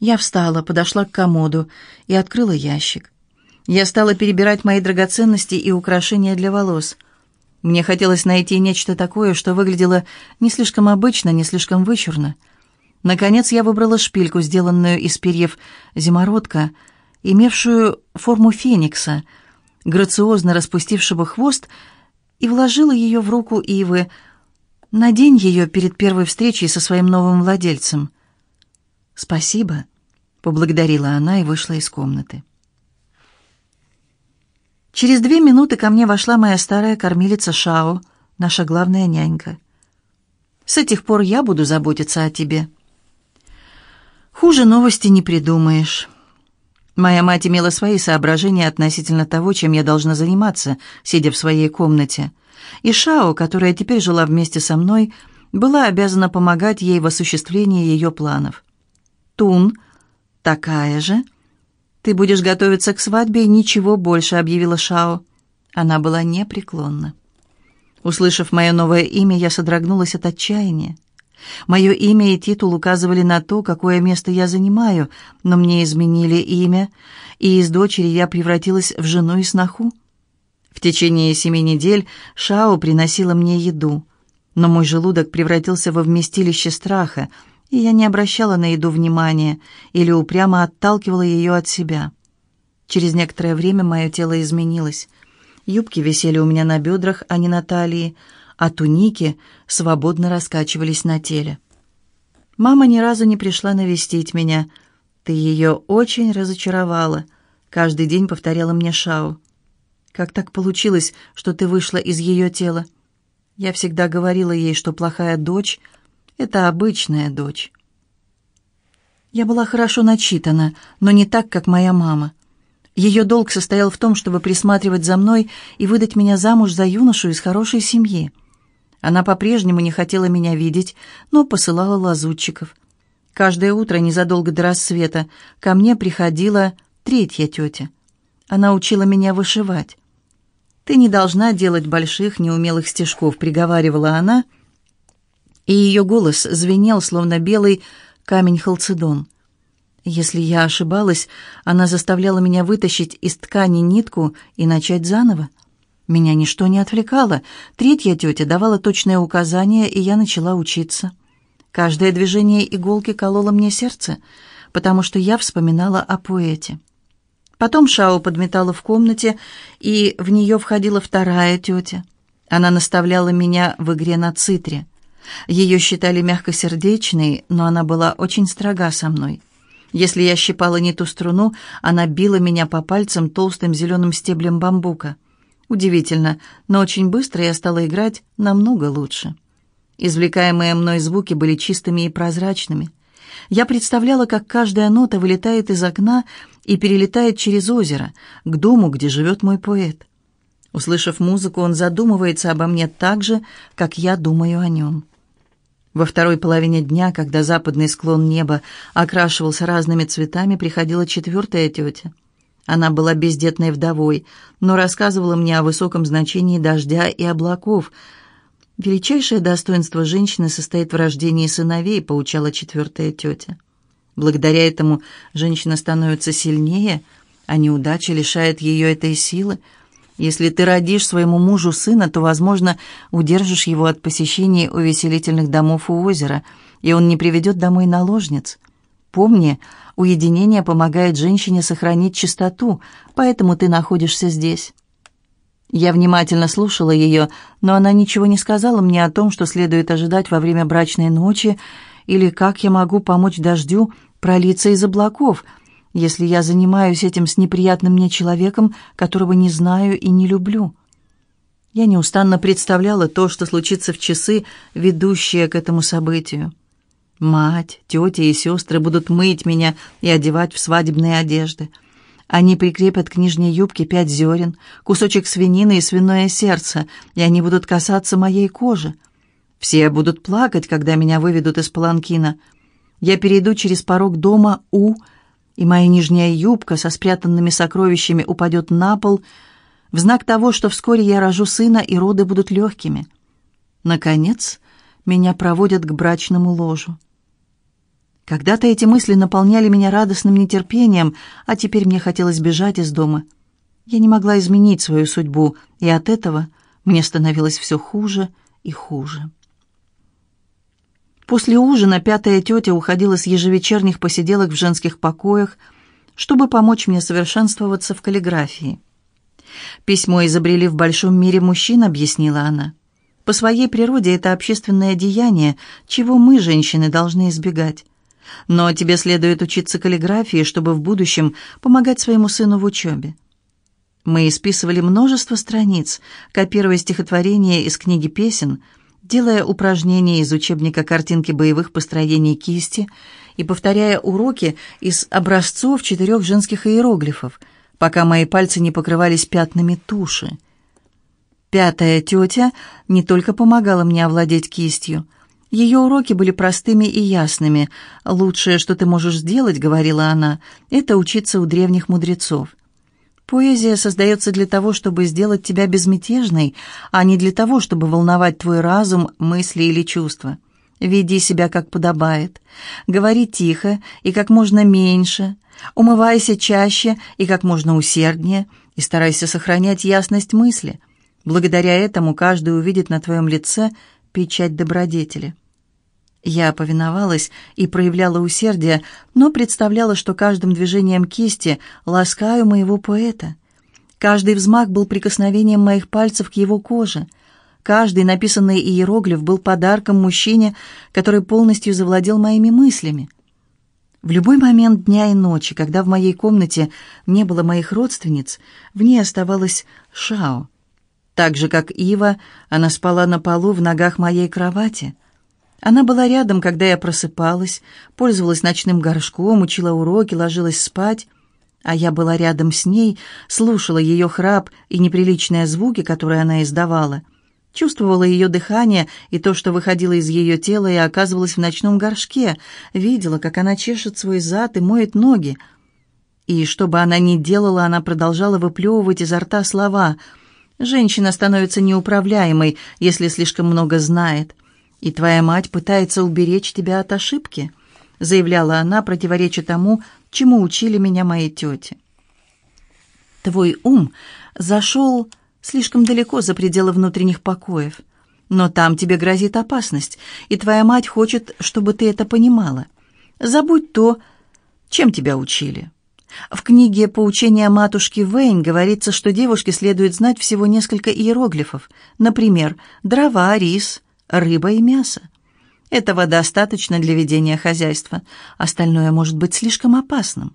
Я встала, подошла к комоду и открыла ящик. Я стала перебирать мои драгоценности и украшения для волос. Мне хотелось найти нечто такое, что выглядело не слишком обычно, не слишком вычурно. Наконец я выбрала шпильку, сделанную из перьев зимородка, имевшую форму феникса, грациозно распустившего хвост, и вложила ее в руку Ивы. «Надень ее перед первой встречей со своим новым владельцем». «Спасибо», — поблагодарила она и вышла из комнаты. Через две минуты ко мне вошла моя старая кормилица Шао, наша главная нянька. «С этих пор я буду заботиться о тебе». Хуже новости не придумаешь. Моя мать имела свои соображения относительно того, чем я должна заниматься, сидя в своей комнате. И Шао, которая теперь жила вместе со мной, была обязана помогать ей в осуществлении ее планов. Тун, такая же, — «Ты будешь готовиться к свадьбе и ничего больше», — объявила Шао. Она была непреклонна. Услышав мое новое имя, я содрогнулась от отчаяния. Мое имя и титул указывали на то, какое место я занимаю, но мне изменили имя, и из дочери я превратилась в жену и сноху. В течение семи недель Шао приносила мне еду, но мой желудок превратился во вместилище страха, и я не обращала на еду внимания или упрямо отталкивала ее от себя. Через некоторое время мое тело изменилось. Юбки висели у меня на бедрах, а не на талии, а туники свободно раскачивались на теле. Мама ни разу не пришла навестить меня. Ты ее очень разочаровала. Каждый день повторяла мне Шау. Как так получилось, что ты вышла из ее тела? Я всегда говорила ей, что плохая дочь — это обычная дочь. Я была хорошо начитана, но не так, как моя мама. Ее долг состоял в том, чтобы присматривать за мной и выдать меня замуж за юношу из хорошей семьи. Она по-прежнему не хотела меня видеть, но посылала лазутчиков. Каждое утро, незадолго до рассвета, ко мне приходила третья тетя. Она учила меня вышивать. «Ты не должна делать больших, неумелых стежков», — приговаривала она, — и ее голос звенел, словно белый камень-халцедон. Если я ошибалась, она заставляла меня вытащить из ткани нитку и начать заново. Меня ничто не отвлекало. Третья тетя давала точные указания, и я начала учиться. Каждое движение иголки кололо мне сердце, потому что я вспоминала о поэте. Потом Шао подметала в комнате, и в нее входила вторая тетя. Она наставляла меня в игре на цитре. Ее считали мягкосердечной, но она была очень строга со мной. Если я щипала не ту струну, она била меня по пальцам толстым зеленым стеблем бамбука. Удивительно, но очень быстро я стала играть намного лучше. Извлекаемые мной звуки были чистыми и прозрачными. Я представляла, как каждая нота вылетает из окна и перелетает через озеро, к дому, где живет мой поэт. Услышав музыку, он задумывается обо мне так же, как я думаю о нем. Во второй половине дня, когда западный склон неба окрашивался разными цветами, приходила четвертая тетя. Она была бездетной вдовой, но рассказывала мне о высоком значении дождя и облаков. «Величайшее достоинство женщины состоит в рождении сыновей», — поучала четвертая тетя. Благодаря этому женщина становится сильнее, а неудача лишает ее этой силы — если ты родишь своему мужу сына, то, возможно, удержишь его от посещения увеселительных домов у озера, и он не приведет домой наложниц. Помни, уединение помогает женщине сохранить чистоту, поэтому ты находишься здесь». Я внимательно слушала ее, но она ничего не сказала мне о том, что следует ожидать во время брачной ночи, или как я могу помочь дождю пролиться из облаков — если я занимаюсь этим с неприятным мне человеком, которого не знаю и не люблю? Я неустанно представляла то, что случится в часы, ведущие к этому событию. Мать, тетя и сестры будут мыть меня и одевать в свадебные одежды. Они прикрепят к нижней юбке пять зерен, кусочек свинины и свиное сердце, и они будут касаться моей кожи. Все будут плакать, когда меня выведут из паланкина. Я перейду через порог дома У, и моя нижняя юбка со спрятанными сокровищами упадет на пол, в знак того, что вскоре я рожу сына, и роды будут легкими. Наконец, меня проводят к брачному ложу. Когда-то эти мысли наполняли меня радостным нетерпением, а теперь мне хотелось бежать из дома. Я не могла изменить свою судьбу, и от этого мне становилось все хуже и хуже. После ужина пятая тетя уходила с ежевечерних посиделок в женских покоях, чтобы помочь мне совершенствоваться в каллиграфии. «Письмо изобрели в большом мире мужчин», — объяснила она. «По своей природе это общественное деяние, чего мы, женщины, должны избегать. Но тебе следует учиться каллиграфии, чтобы в будущем помогать своему сыну в учебе». Мы исписывали множество страниц, копируя стихотворения из книги песен — делая упражнения из учебника картинки боевых построений кисти и повторяя уроки из образцов четырех женских иероглифов, пока мои пальцы не покрывались пятнами туши. Пятая тетя не только помогала мне овладеть кистью. Ее уроки были простыми и ясными. «Лучшее, что ты можешь сделать, — говорила она, — это учиться у древних мудрецов. Поэзия создается для того, чтобы сделать тебя безмятежной, а не для того, чтобы волновать твой разум, мысли или чувства. Веди себя как подобает. Говори тихо и как можно меньше. Умывайся чаще и как можно усерднее. И старайся сохранять ясность мысли. Благодаря этому каждый увидит на твоем лице печать добродетели. Я повиновалась и проявляла усердие, но представляла, что каждым движением кисти ласкаю моего поэта. Каждый взмах был прикосновением моих пальцев к его коже. Каждый написанный иероглиф был подарком мужчине, который полностью завладел моими мыслями. В любой момент дня и ночи, когда в моей комнате не было моих родственниц, в ней оставалась Шао. Так же, как Ива, она спала на полу в ногах моей кровати — она была рядом, когда я просыпалась, пользовалась ночным горшком, учила уроки, ложилась спать, а я была рядом с ней, слушала ее храп и неприличные звуки, которые она издавала, чувствовала ее дыхание и то, что выходило из ее тела и оказывалось в ночном горшке, видела, как она чешет свой зад и моет ноги. И что бы она ни делала, она продолжала выплевывать изо рта слова. «Женщина становится неуправляемой, если слишком много знает». «И твоя мать пытается уберечь тебя от ошибки», заявляла она, противореча тому, чему учили меня мои тети. «Твой ум зашел слишком далеко за пределы внутренних покоев, но там тебе грозит опасность, и твоя мать хочет, чтобы ты это понимала. Забудь то, чем тебя учили». В книге «Поучение матушки Вейн» говорится, что девушке следует знать всего несколько иероглифов, например, дрова, рис, рыба и мясо. Этого достаточно для ведения хозяйства. Остальное может быть слишком опасным.